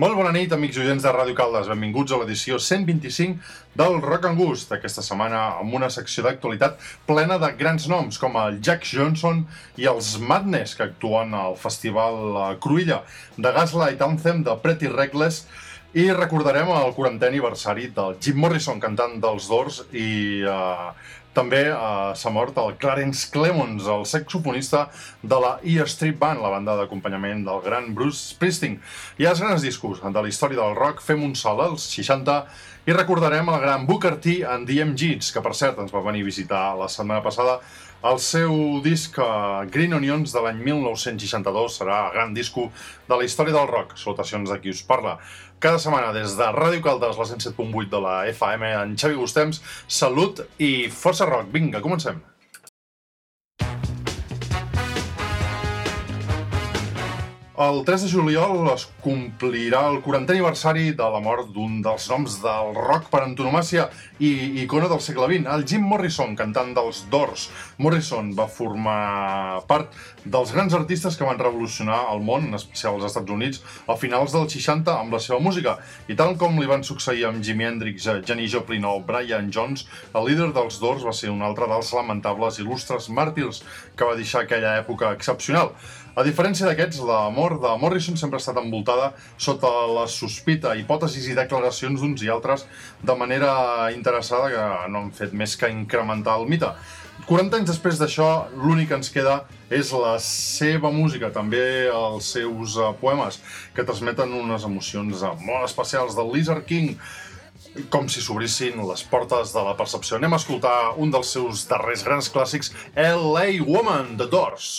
Molt bona nit, amics oients de Ràdio Caldes. Benvinguts a l'edició 125 del Rock and Gust. Aquesta setmana amb una secció d'actualitat plena de grans noms, com el Jack Johnson i els Madness, que actuen al Festival Cruïlla de Gaslight Anthem de Pretty Reckless, i recordarem el 40è aniversari del Jim Morrison, cantant dels Doors, i uh, també uh, s'ha mort el Clarence Clemons, el saxofonista de la E Street Band, la banda d'acompanyament del gran Bruce Springsteen. I els grans discos de la història del rock fem un sol als 60 i recordarem el gran Booker T and the MGs, que per cert ens va venir a visitar la setmana passada el seu disc uh, Green Onions de l'any 1962 serà el gran disco de la història del rock. Salutacions de qui us parla. Cada setmana des de Ràdio Caldes, la 107.8 de la FM, en Xavi Gustems, salut i força rock. Vinga, comencem. El 3 de juliol es complirà el 40è aniversari de la mort d'un dels noms del rock per antonomàcia i icona del segle XX, el Jim Morrison, cantant dels Doors. Morrison va formar part dels grans artistes que van revolucionar el món, en especial als Estats Units, a finals dels 60 amb la seva música. I tal com li van succeir amb Jimi Hendrix, Jenny Joplin o Brian Jones, el líder dels Doors va ser un altre dels lamentables il·lustres màrtirs que va deixar aquella època excepcional. A diferència d'aquests, la mort de Morrison sempre ha estat envoltada sota la sospita, hipòtesis i declaracions d'uns i altres de manera interessada que no han fet més que incrementar el mite. 40 anys després d'això, l'únic que ens queda és la seva música, també els seus uh, poemes, que transmeten unes emocions uh, molt especials del Lizard King, com si s'obrissin les portes de la percepció. Anem a escoltar un dels seus darrers grans clàssics, L.A. Woman, The Doors.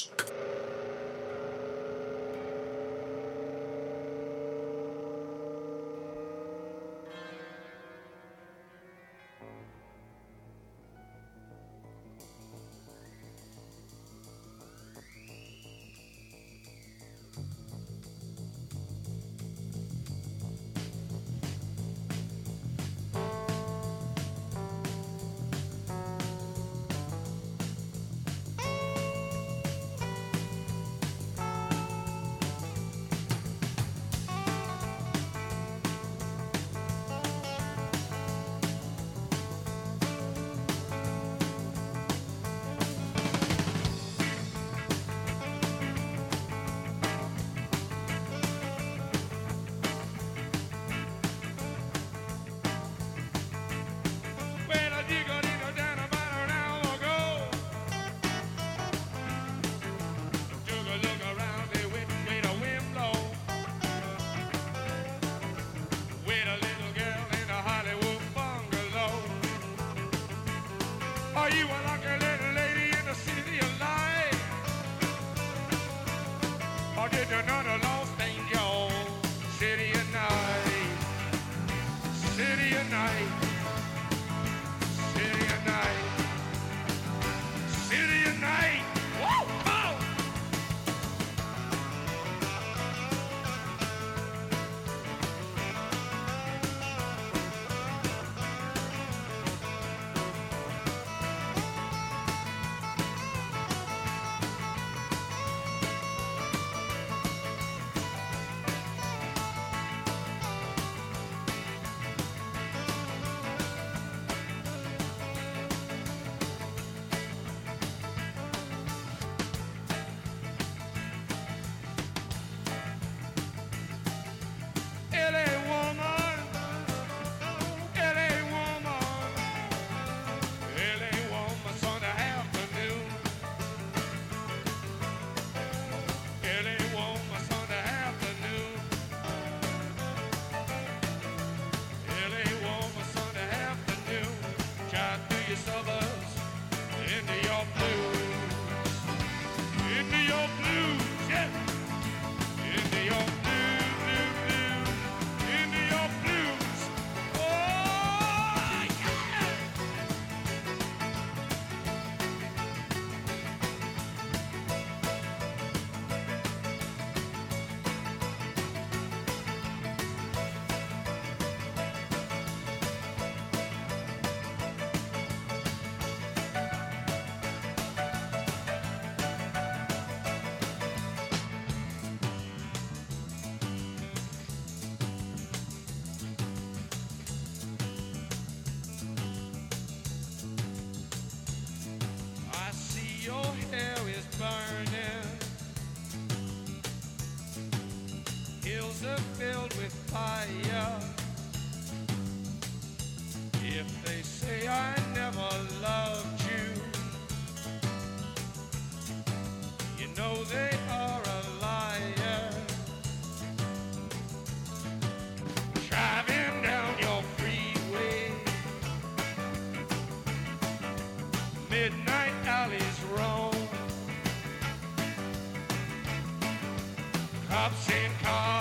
cops and cars.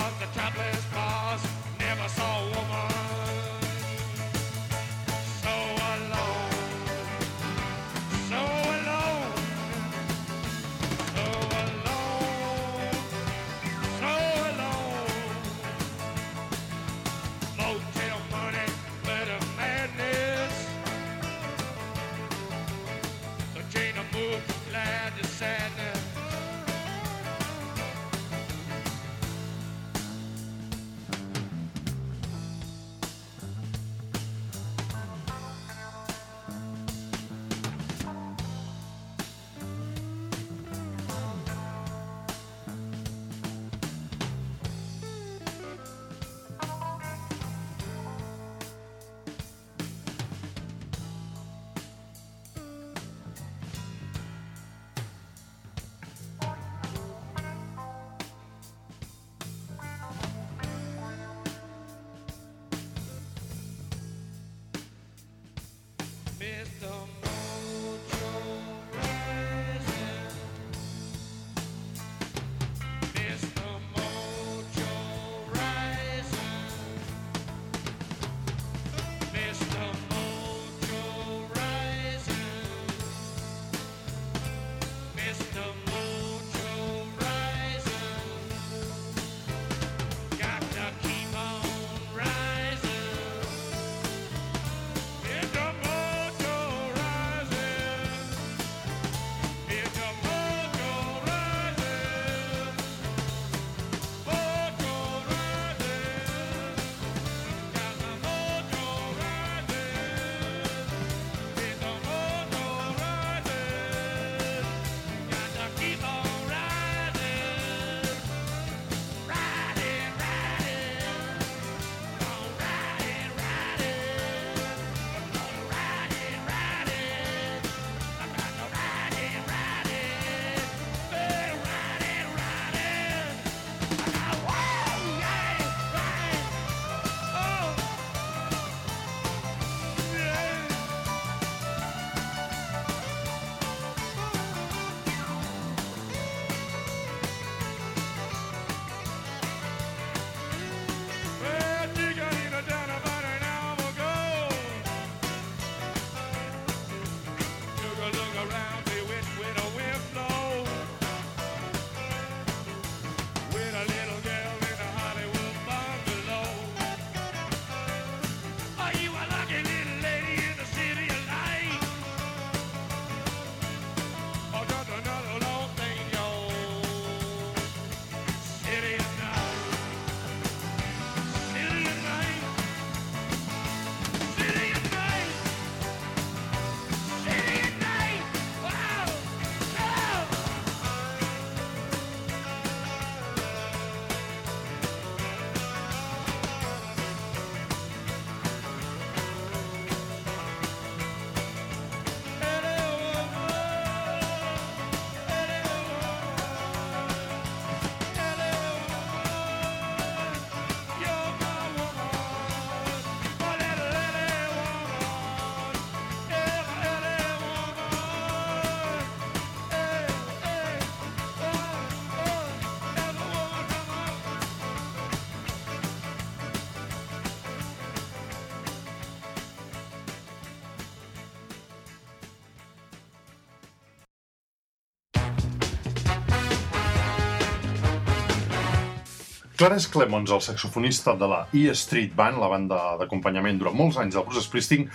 Clarence Clemons, el saxofonista de la E Street Band, la banda d'acompanyament durant molts anys del Bruce Springsteen,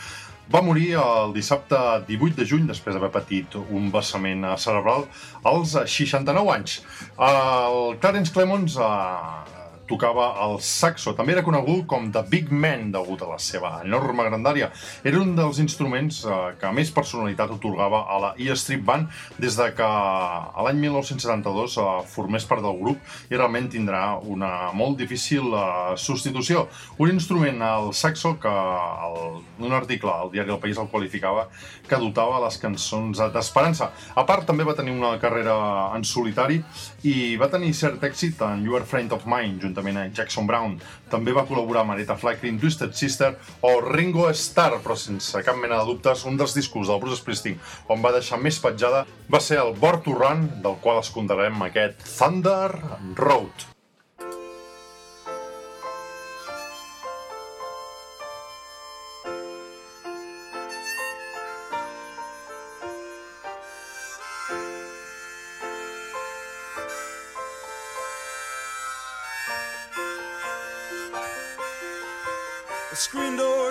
va morir el dissabte 18 de juny després d'haver patit un vessament cerebral als 69 anys. El Clarence Clemons eh, tocava el saxo. També era conegut com The Big Man, degut a la seva enorme grandària. Era un dels instruments eh, que més personalitat otorgava a la E Street Band des de que a l'any 1972 eh, formés part del grup i realment tindrà una molt difícil eh, substitució. Un instrument, el saxo, que el, un article al diari El País el qualificava que dotava les cançons d'esperança. A part, també va tenir una carrera en solitari i va tenir cert èxit en You Are Friend of Mine, juntament amb Jackson Brown. També va col·laborar amb Aretha Franklin, Twisted Sister o Ringo Starr, però sense cap mena de dubtes, un dels discos del Bruce Springsteen on va deixar més petjada va ser el Born to Run, del qual escoltarem aquest Thunder Road.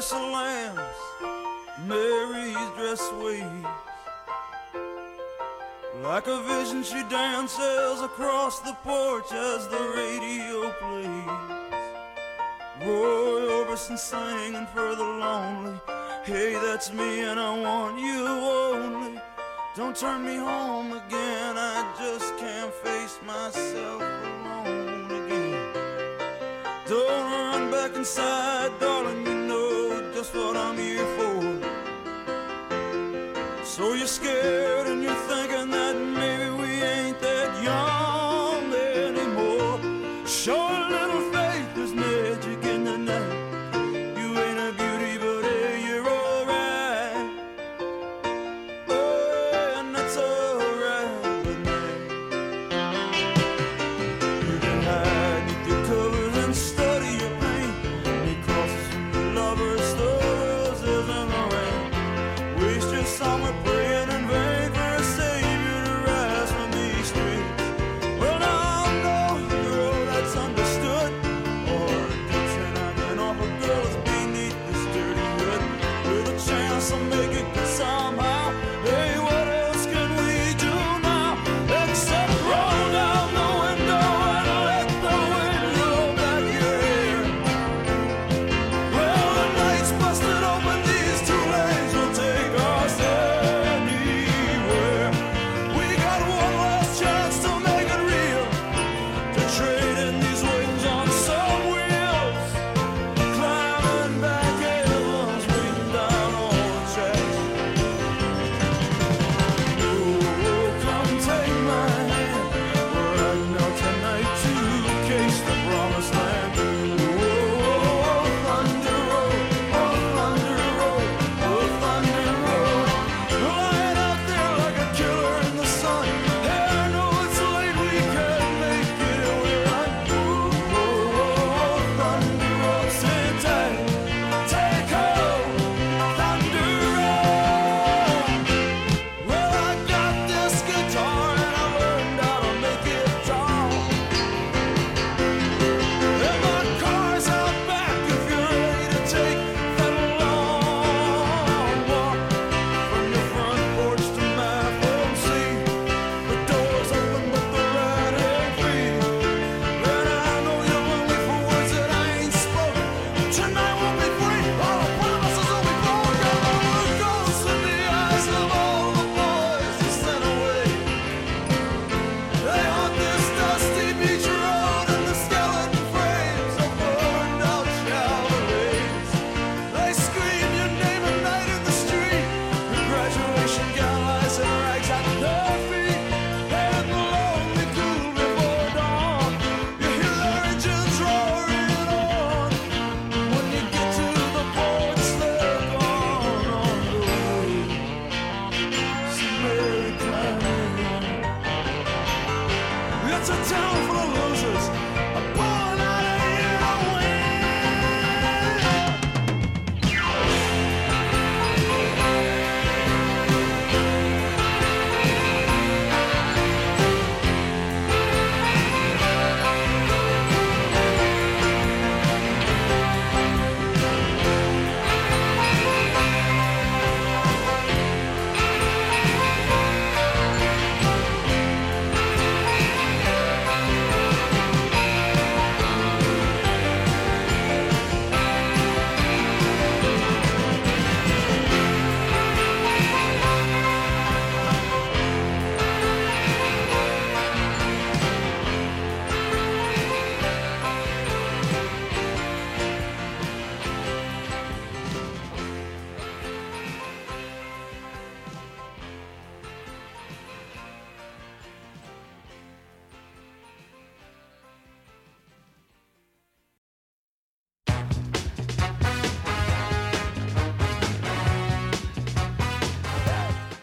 Screen door slams, Mary's dress waves. Like a vision, she dances across the porch as the radio plays. Roy Orbison singing for the lonely. Hey, that's me, and I want you only. Don't turn me home again, I just can't face myself alone again. Don't run back inside, darling. Just what I'm here for. So you're scared and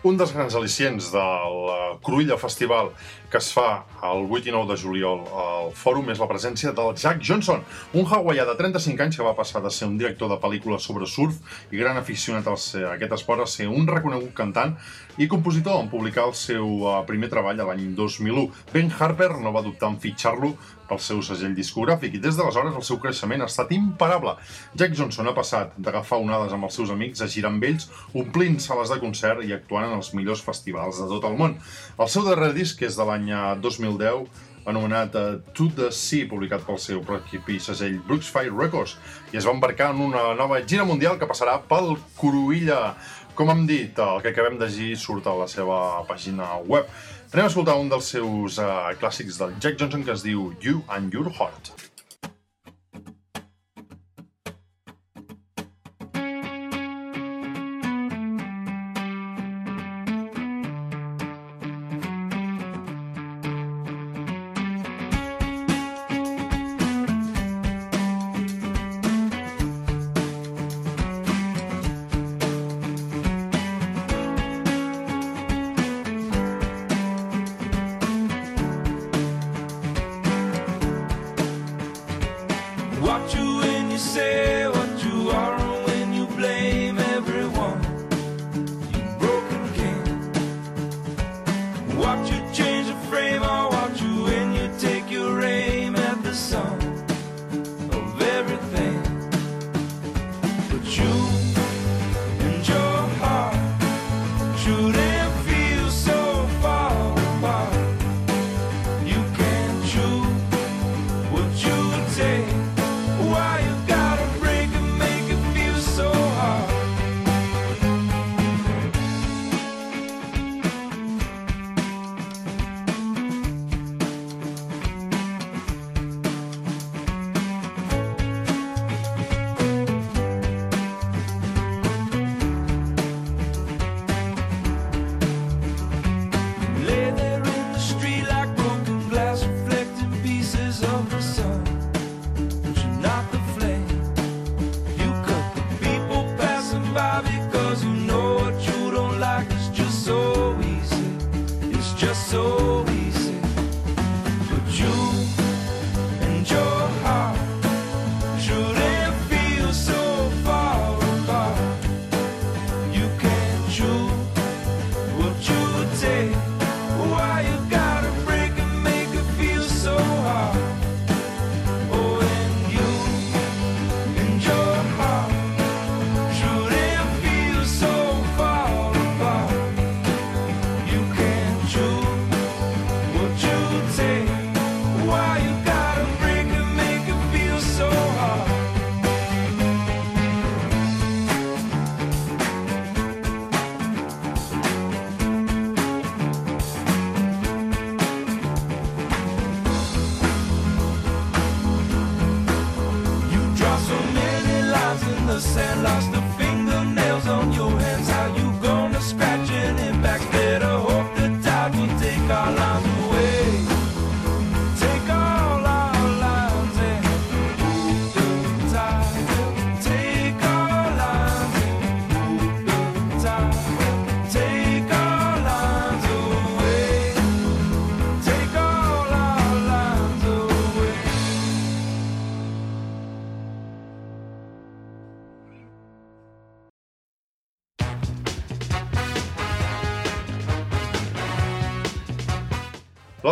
Un dels grans al·licients del Cruïlla Festival que es fa el 8 i 9 de juliol al fòrum és la presència del Jack Johnson, un hawaià de 35 anys que va passar de ser un director de pel·lícules sobre surf i gran aficionat a aquest esport a ser un reconegut cantant i compositor en publicar el seu eh, primer treball l'any 2001. Ben Harper no va dubtar en fitxar-lo pel seu segell discogràfic i des d'aleshores el seu creixement ha estat imparable. Jack Johnson ha passat d'agafar onades amb els seus amics a girar amb ells, omplint sales de concert i actuant en els millors festivals de tot el món. El seu darrer disc, és de l'any eh, 2010, anomenat uh, To The Sea, publicat pel seu propi segell Brooksfire Records, i es va embarcar en una nova gira mundial que passarà pel Cruïlla. Com hem dit, el que acabem de llegir surt a la seva pàgina web. Anem a escoltar un dels seus uh, clàssics del Jack Johnson que es diu You and Your Heart.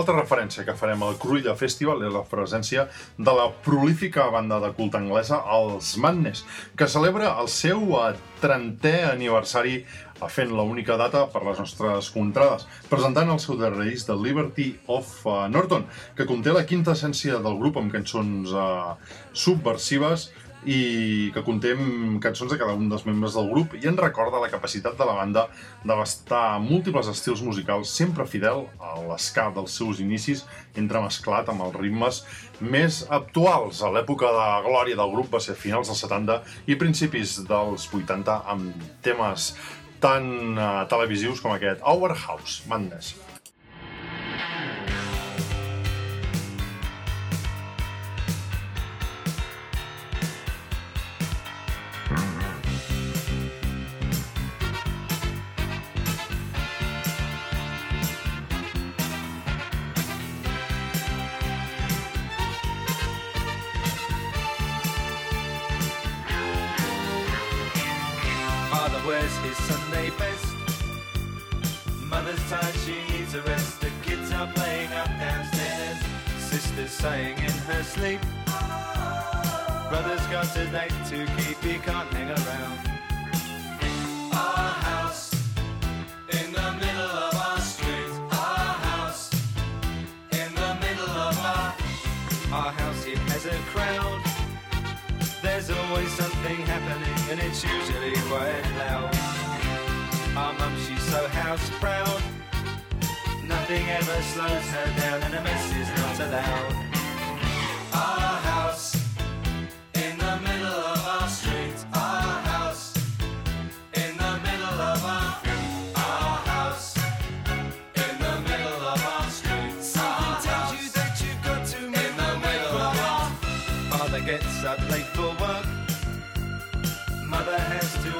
L'altra referència que farem al Cruïlla Festival és la presència de la prolífica banda de culte anglesa, els Madness, que celebra el seu eh, 30è aniversari fent l'única data per les nostres contrades, presentant el seu darrer disc de Liberty of eh, Norton, que conté la quinta essència del grup amb cançons eh, subversives i que conté cançons de cada un dels membres del grup i ens recorda la capacitat de la banda d'abastar múltiples estils musicals sempre fidel a l'esca dels seus inicis entremesclat amb els ritmes més actuals. A l'època de glòria del grup va ser finals dels 70 i principis dels 80 amb temes tan uh, televisius com aquest Our House, Madness. Sleep. Brother's got a date to keep, he can't hang around. Our house in the middle of our street. Our house in the middle of our our house. It has a crowd. There's always something happening, and it's usually quite loud. Our mum, she's so house proud. Nothing ever slows her down, and a mess is not allowed.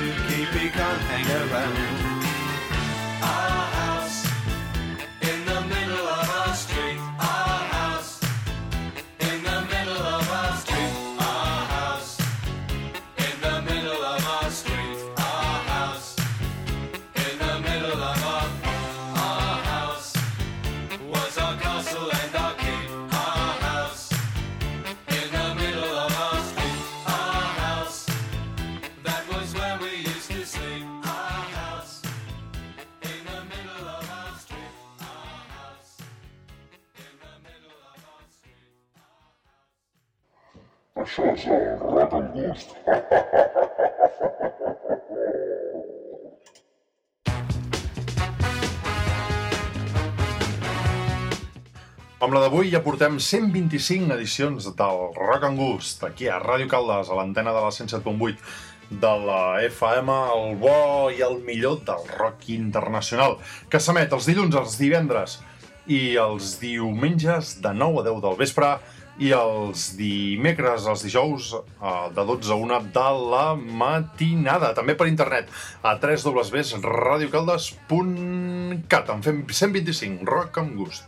To gust. Amb la d'avui ja portem 125 edicions del Rock and Gust, aquí a Ràdio Caldes, a l'antena de la 107.8 de la FM, el bo i el millor del rock internacional, que s'emet els dilluns, els divendres i els diumenges de 9 a 10 del vespre i els dimecres, els dijous, eh, de 12 a 1 de la matinada. També per internet, a www.radiocaldes.cat. En fem 125, Rock amb Gust.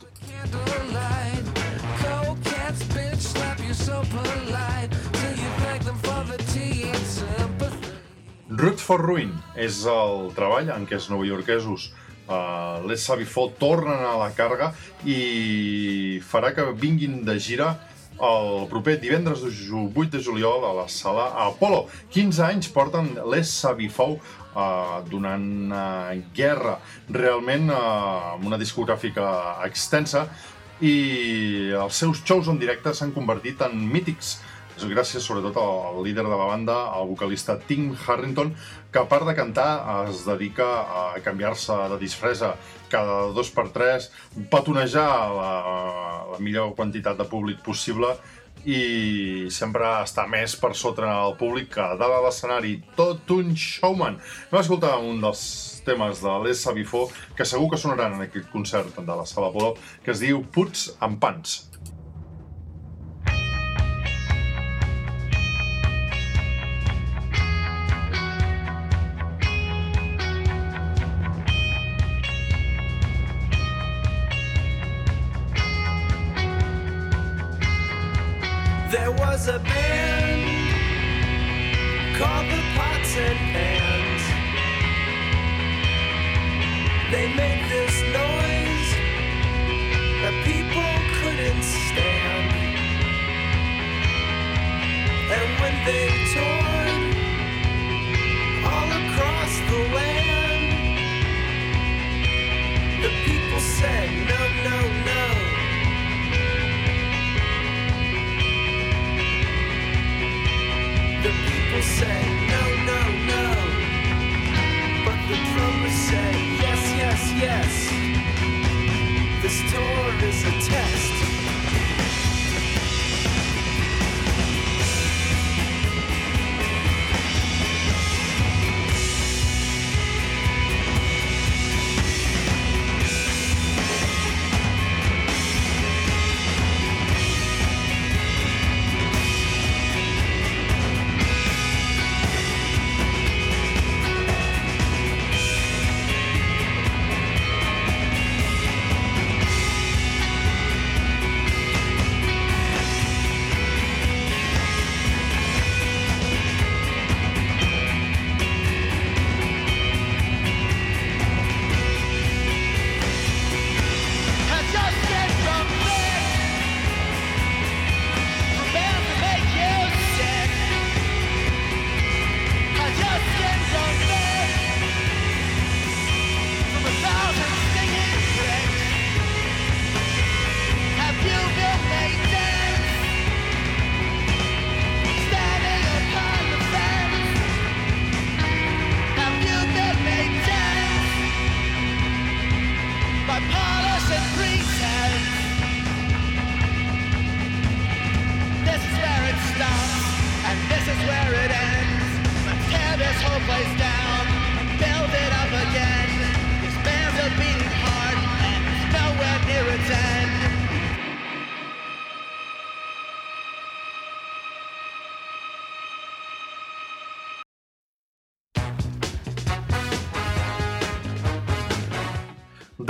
Root for Ruin és el treball en què els novaiorquesos uh, Les Savifó tornen a la càrrega i farà que vinguin de gira el proper divendres de ju- 8 de juliol a la sala Apolo. 15 anys porten Les Savifou uh, donant uh, guerra realment uh, amb una discogràfica extensa i els seus shows en directe s'han convertit en mítics gràcies sobretot al líder de la banda, el vocalista Tim Harrington, que a part de cantar es dedica a canviar-se de disfressa cada dos per tres, petonejar la, la millor quantitat de públic possible i sempre està més per sota el públic que a dalt de l'escenari. Tot un showman. Vam escoltar un dels temes de Les Savifó que segur que sonaran en aquest concert de la Sala Apolo, que es diu Puts amb pans.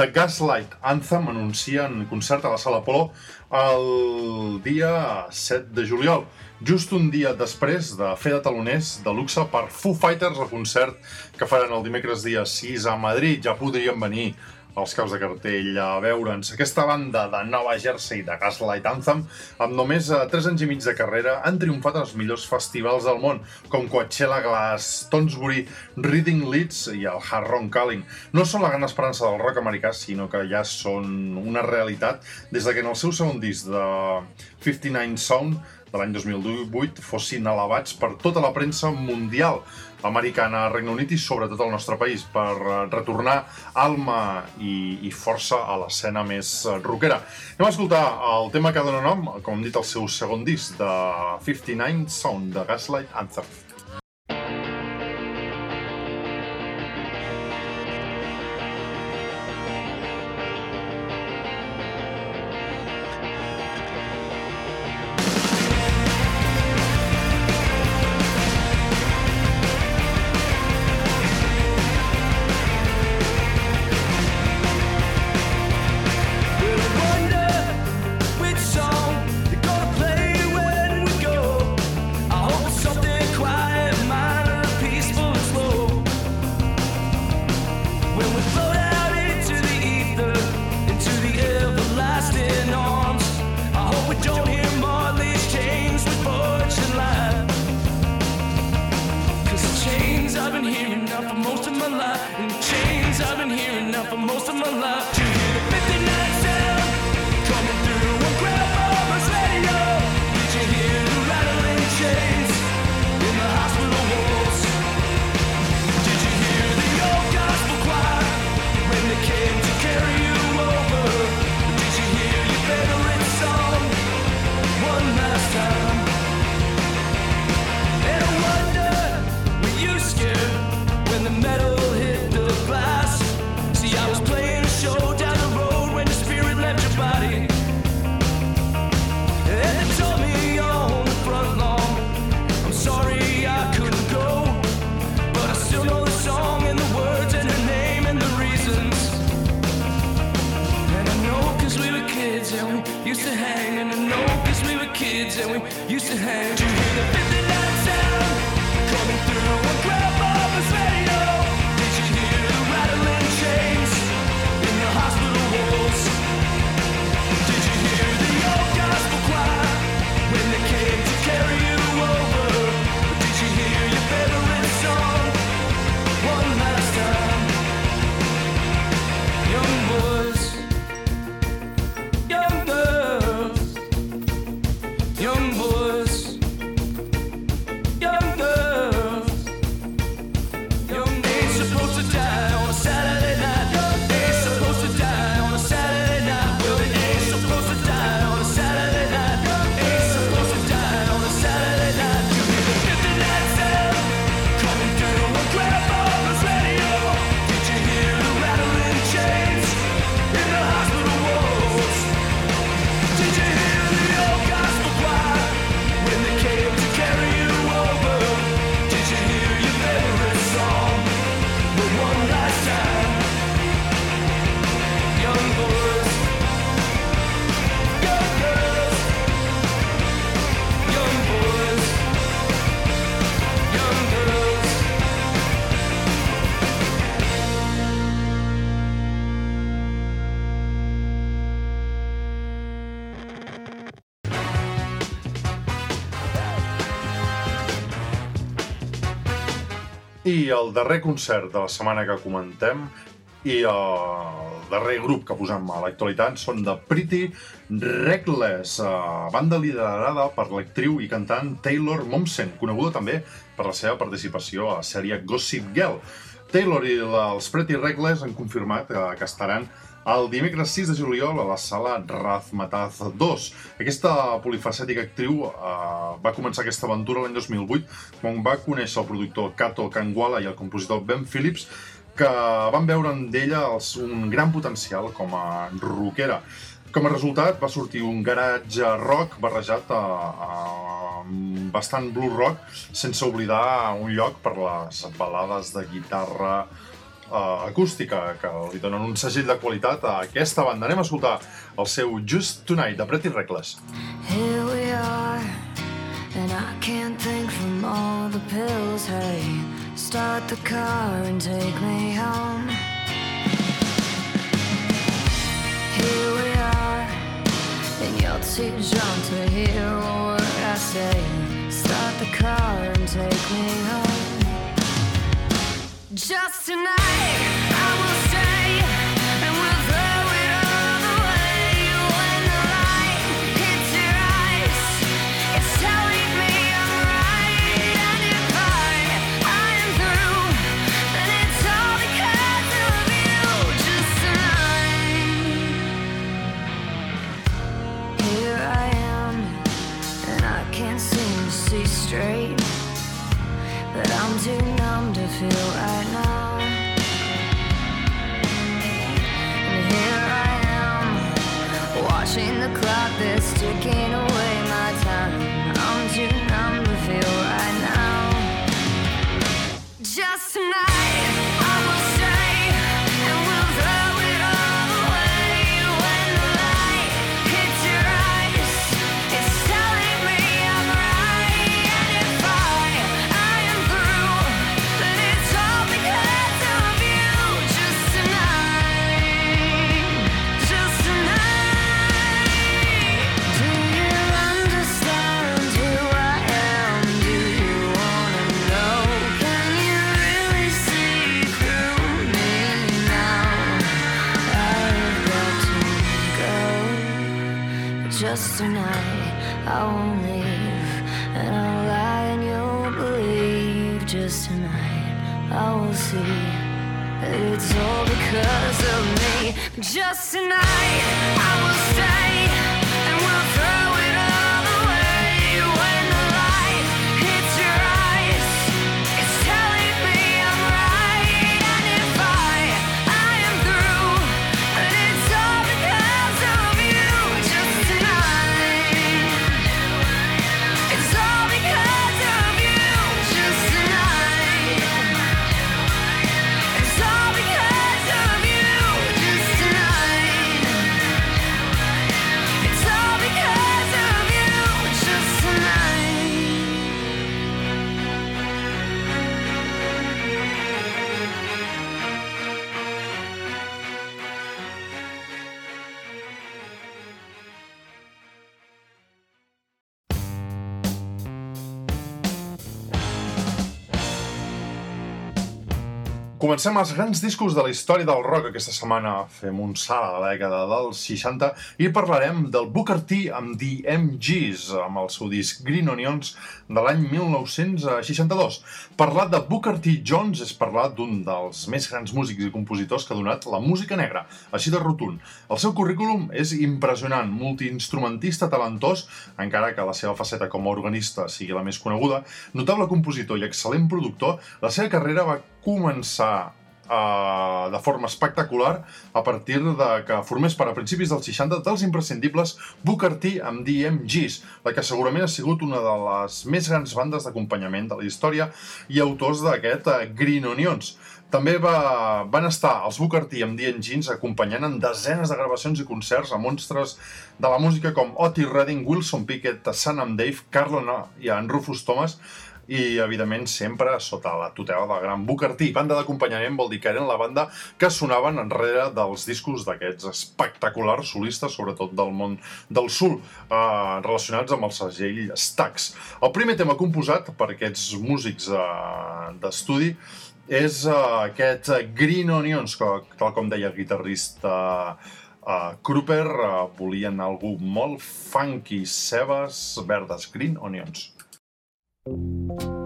The Gaslight Anthem anuncien concert a la Sala Polo el dia 7 de juliol, just un dia després de fer de taloners de luxe per Foo Fighters, el concert que faran el dimecres dia 6 a Madrid. Ja podrien venir els caps de cartell a veure'ns. Aquesta banda de Nova Jersey de Gaslight Anthem, amb només eh, 3 anys i mig de carrera, han triomfat als millors festivals del món, com Coachella, Glastonbury, Reading Leeds i el Harron Calling. No són la gran esperança del rock americà, sinó que ja són una realitat des de que en el seu segon disc de 59 Sound de l'any 2018 fossin elevats per tota la premsa mundial americana al Regne Unit i sobretot al nostre país per eh, retornar alma i, i força a l'escena més eh, rockera. Anem a escoltar el tema que dona nom, com hem dit, al seu segon disc de 59 Sound, de Gaslight Anthem. I el darrer concert de la setmana que comentem i el darrer grup que posem a l'actualitat són de Pretty Reckless, eh, banda liderada per l'actriu i cantant Taylor Momsen, coneguda també per la seva participació a la sèrie Gossip Girl. Taylor i els Pretty Reckless han confirmat eh, que estaran el dimecres 6 de juliol a la sala Razmataz 2. Aquesta polifacètica actriu eh, va començar aquesta aventura l'any 2008 quan va conèixer el productor Kato Kangwala i el compositor Ben Phillips que van veure en d'ella un gran potencial com a rockera. Com a resultat va sortir un garatge rock barrejat a, a bastant blues rock sense oblidar un lloc per les balades de guitarra uh, acústica que li donen un segell de qualitat a aquesta banda. Anem a escoltar el seu Just Tonight de Pretty Reckless. Here we are, and I can't think from all the pills. Hey, start the car and take me home. Here we are, and you're too drunk to hear word I say. Start the car and take me home. Just tonight, Just tonight, I won't leave, and I'll lie and you'll believe. Just tonight, I will see it's all because of me. Just tonight, I will stay, Comencem els grans discos de la història del rock. Aquesta setmana fem un salt a la dècada dels 60 i parlarem del Booker T amb The MGs, amb el seu disc Green Onions de l'any 1962. Parlar de Booker T. Jones és parlar d'un dels més grans músics i compositors que ha donat la música negra, així de rotund. El seu currículum és impressionant, multiinstrumentista talentós, encara que la seva faceta com a organista sigui la més coneguda, notable compositor i excel·lent productor, la seva carrera va començar eh, de forma espectacular a partir de que formés per a principis dels 60 dels imprescindibles Booker T amb DMGs, la que segurament ha sigut una de les més grans bandes d'acompanyament de la història i autors d'aquest eh, Green Onions. També va, van estar els Booker T amb DMGs acompanyant en desenes de gravacions i concerts a monstres de la música com Otis Redding, Wilson Pickett, Sam and Dave, Carlin i en Rufus Thomas i, evidentment, sempre sota la tutela del gran Booker T. Banda d'acompanyament vol dir que eren la banda que sonaven enrere dels discos d'aquests espectaculars solistes, sobretot del món del sul, eh, relacionats amb el segell Stax. El primer tema composat per aquests músics eh, d'estudi és uh, aquest Green Onions, que, tal com deia el guitarrista uh, Kruper, uh, volien algú molt funky, cebes verdes, Green Onions. Música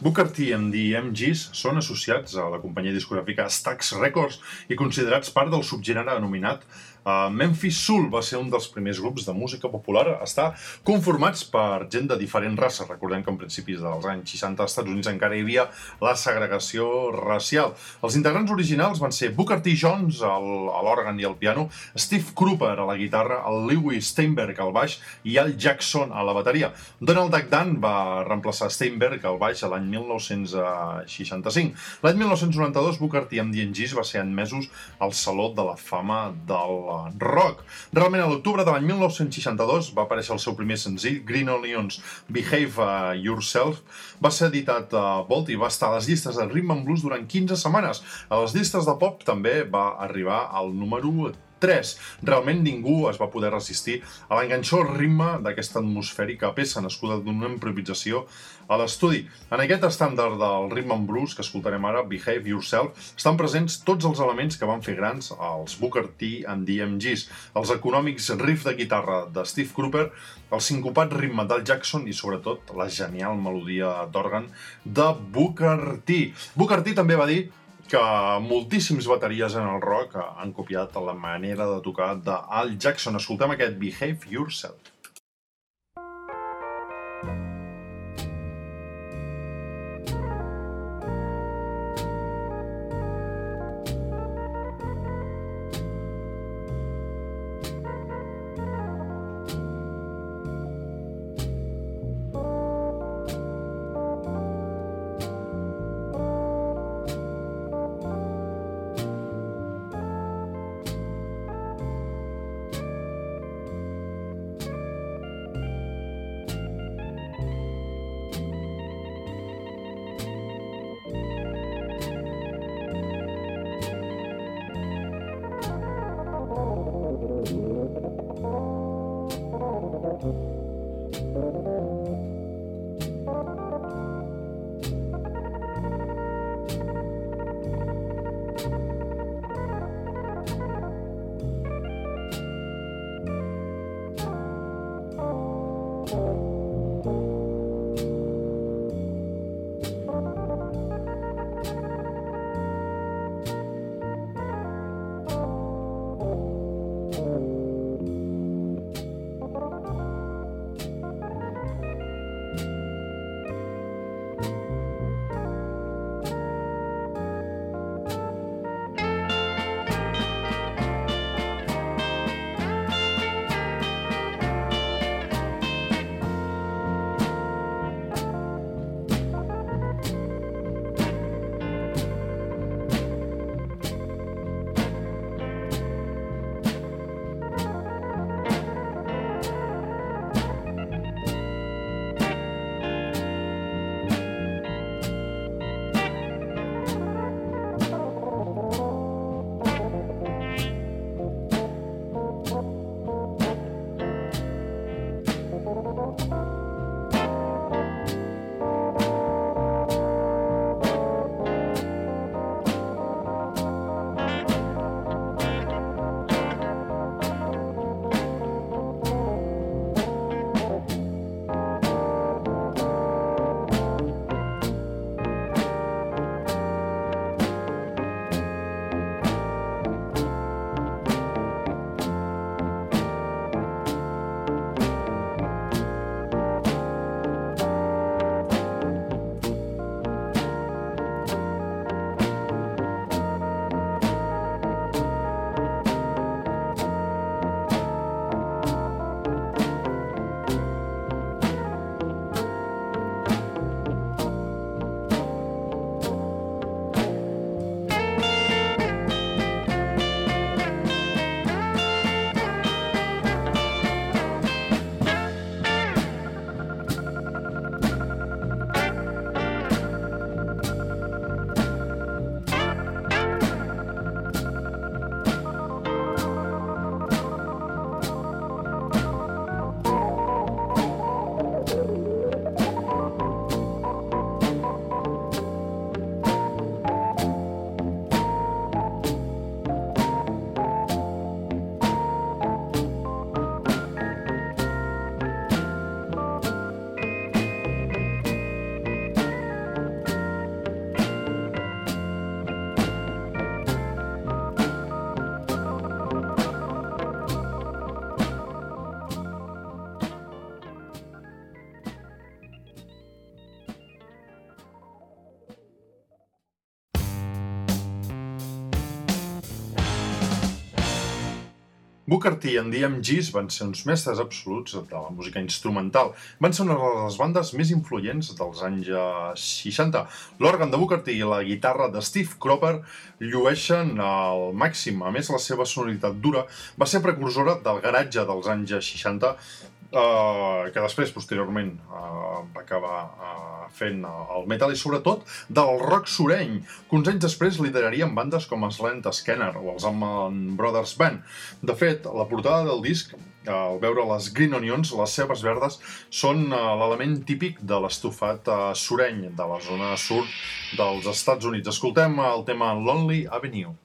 Booker T and the MGs són associats a la companyia discogràfica Stax Records i considerats part del subgènere anomenat uh, Memphis Soul. Va ser un dels primers grups de música popular a estar conformats per gent de diferents races. Recordem que en principis dels anys 60 als Estats Units encara hi havia la segregació racial. Els integrants originals van ser Booker T. Jones al, a l'òrgan i al piano, Steve Cropper a la guitarra, el Lewis Steinberg al baix i Al Jackson a la bateria. Donald Duck va reemplaçar Steinberg al baix l'any 1965. L'any 1992, Booker T amb DNGs va ser admesos al Saló de la Fama del Rock. Realment, a l'octubre de l'any 1962 va aparèixer el seu primer senzill, Green Onions, Behave uh, Yourself, va ser editat a Volt i va estar a les llistes de Rhythm and Blues durant 15 setmanes. A les llistes de pop també va arribar al número 3. Realment ningú es va poder resistir a l'enganxó ritme d'aquesta atmosfèrica peça nascuda d'una improvisació a l'estudi. En aquest estàndard del rhythm and blues que escoltarem ara, Behave Yourself, estan presents tots els elements que van fer grans els Booker T and DMGs, els econòmics riff de guitarra de Steve Cropper, el sincopat ritme del Jackson i sobretot la genial melodia d'òrgan de Booker T. Booker T també va dir que moltíssims bateries en el rock han copiat la manera de tocar d'Al Jackson. Escoltem aquest Behave Yourself. Booker T and the MGs van ser uns mestres absoluts de la música instrumental. Van ser una de les bandes més influents dels anys eh, 60. L'òrgan de Booker T i la guitarra de Steve Cropper llueixen al màxim. A més, la seva sonoritat dura va ser precursora del garatge dels anys 60 eh, que després, posteriorment, eh, va acabar eh, fent el metal i sobretot del rock sureny, que uns anys després liderarien bandes com Slant Scanner o els Allman Brothers Band. De fet, la portada del disc, eh, al veure les Green Onions, les cebes verdes, són eh, l'element típic de l'estofat eh, sureny de la zona sud dels Estats Units. Escoltem el tema Lonely Avenue.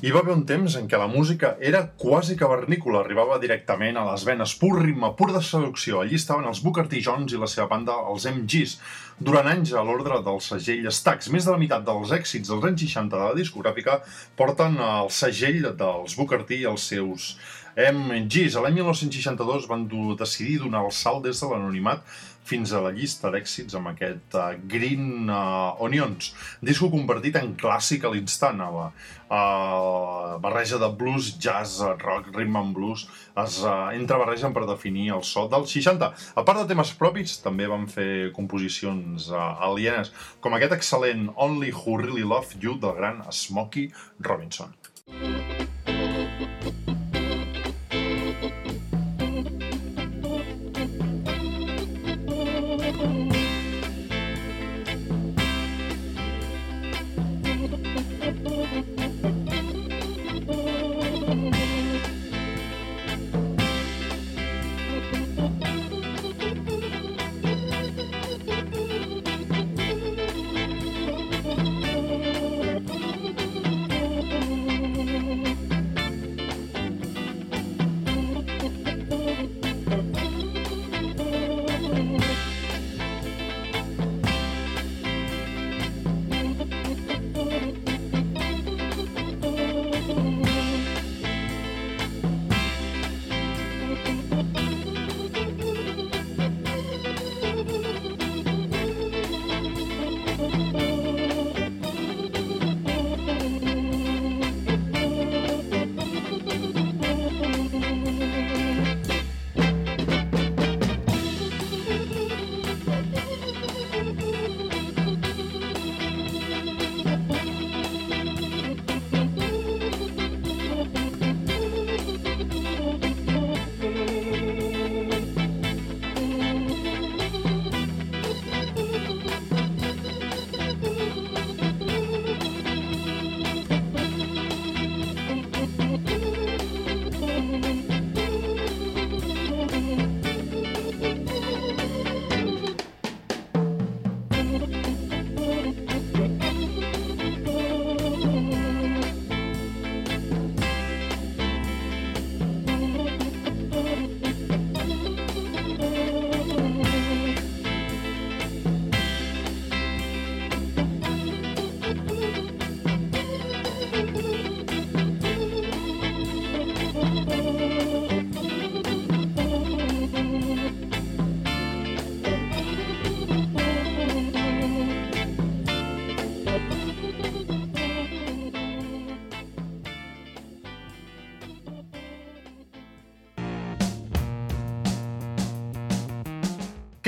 Hi va haver un temps en què la música era quasi cavernícola, arribava directament a les venes, pur ritme, pur de seducció. Allí estaven els Booker T. Jones i la seva banda, els MGs. Durant anys a l'ordre del segell Stax, més de la meitat dels èxits dels anys 60 de la discogràfica porten el segell dels Booker T i els seus MGs. L'any 1962 van decidir donar el salt des de l'anonimat fins a la llista d'èxits amb aquest uh, Green uh, Onions, disco convertit en clàssic a l'instant. A la uh, barreja de blues, jazz, rock, rhythm and blues es uh, entrebarregen per definir el so dels 60. A part de temes propis, també van fer composicions uh, alienes, com aquest excel·lent Only Who Really Love You del gran Smokey Robinson. Thank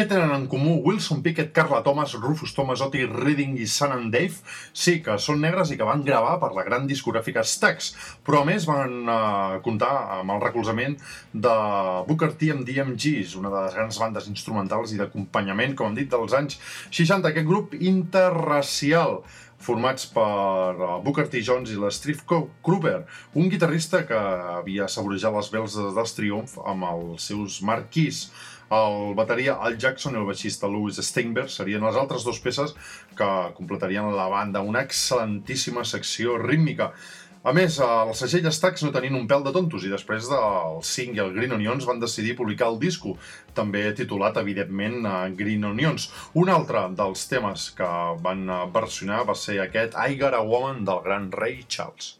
Què tenen en comú Wilson Pickett, Carla Thomas, Rufus Thomas, Otis Redding i Sun and Dave? Sí, que són negres i que van gravar per la gran discogràfica Stax, però a més van eh, comptar amb el recolzament de Booker T amb DMGs, una de les grans bandes instrumentals i d'acompanyament, com hem dit, dels anys 60. Aquest grup interracial formats per eh, Booker T. Jones i l'Steve Kruber, un guitarrista que havia saborejat les vels de Triumph amb els seus marquís. El bateria Al Jackson i el baixista Louis Steinberg serien les altres dues peces que completarien la banda, una excel·lentíssima secció rítmica. A més, el segell Stax no tenien un pèl de tontos i després del single Green Onions van decidir publicar el disco, també titulat, evidentment, eh, Green Onions. Un altre dels temes que van versionar va ser aquest I Got a Woman del gran Ray Charles.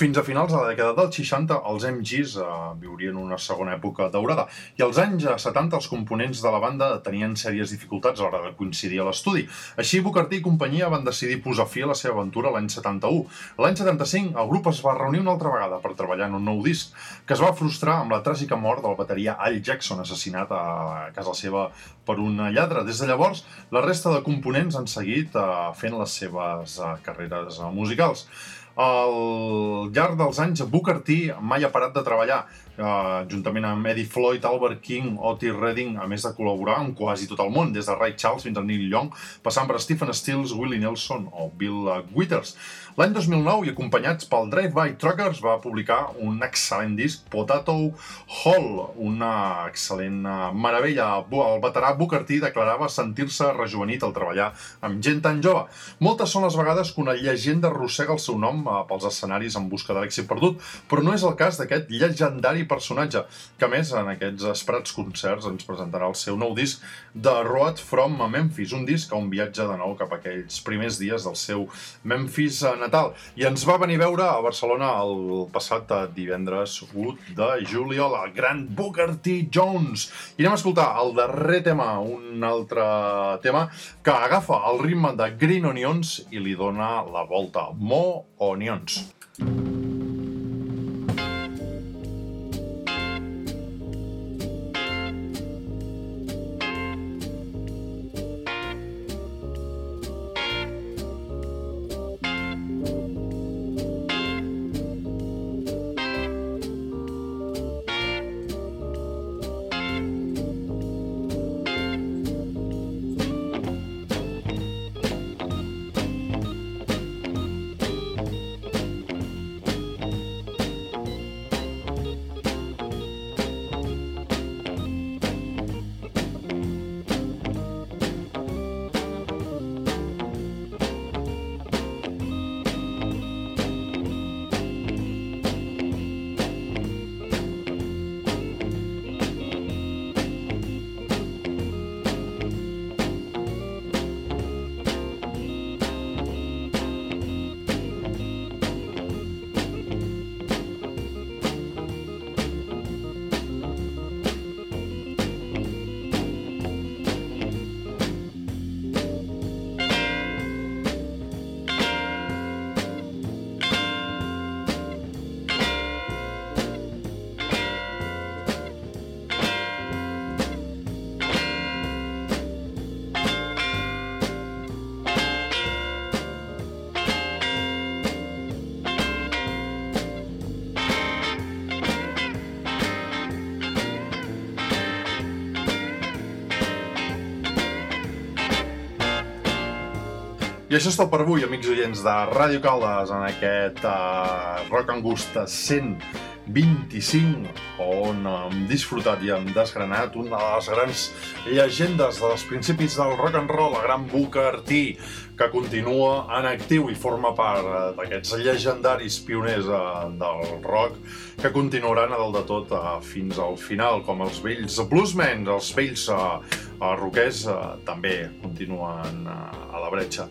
Fins a finals de la dècada dels 60, els MGs eh, viurien una segona època daurada, i als anys eh, 70 els components de la banda tenien sèries dificultats a l'hora de coincidir a l'estudi. Així, T i companyia van decidir posar fi a la seva aventura l'any 71. L'any 75, el grup es va reunir una altra vegada per treballar en un nou disc, que es va frustrar amb la tràgica mort del bateria Al Jackson, assassinat a casa seva per un lladre. Des de llavors, la resta de components han seguit eh, fent les seves eh, carreres eh, musicals. Al llarg dels anys, Booker T mai ha parat de treballar, eh, juntament amb Eddie Floyd, Albert King, Otis Redding, a més de col·laborar amb quasi tot el món, des de Ray Charles fins a Neil Young, passant per Stephen Stills, Willie Nelson o Bill Withers. L'any 2009, i acompanyats pel Drive-By Truckers, va publicar un excel·lent disc, Potato Hall, una excel·lent eh, meravella. El veterà Booker T declarava sentir-se rejuvenit al treballar amb gent tan jove. Moltes són les vegades que una llegenda arrossega el seu nom pels escenaris en busca de l'èxit perdut, però no és el cas d'aquest llegendari personatge, que a més en aquests esperats concerts ens presentarà el seu nou disc The Road from Memphis, un disc on viatja de nou cap a aquells primers dies del seu Memphis natal. I ens va venir a veure a Barcelona el passat divendres 1 de juliol, el gran Booker T. Jones. I anem a escoltar el darrer tema, un altre tema que agafa el ritme de Green Onions i li dona la volta. Mo Onions. I això és tot per avui, amics oients de Ràdio Caldes, en aquest uh, Rock Angusta 125, on hem disfrutat i hem desgranat una de les grans llegendes dels principis del rock and roll, el gran Booker T, que continua en actiu i forma part eh, d'aquests llegendaris pioners uh, del rock que continuaran a dalt de tot fins al final, com els vells bluesmen, els vells rockers també continuen a la bretxa.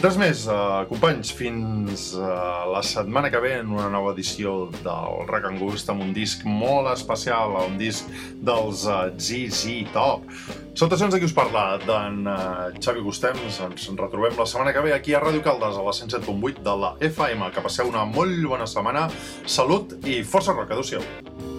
Res més, uh, companys, fins uh, la setmana que ve en una nova edició del Rock and Gust amb un disc molt especial, un disc dels uh, ZZ Top. Salutacions de qui us parla, d'en uh, Xavi Gustems. Ens retrobem la setmana que ve aquí a Ràdio Caldes, a la 107.8 de la FM. Que passeu una molt bona setmana, salut i força rock. Adéu-siau.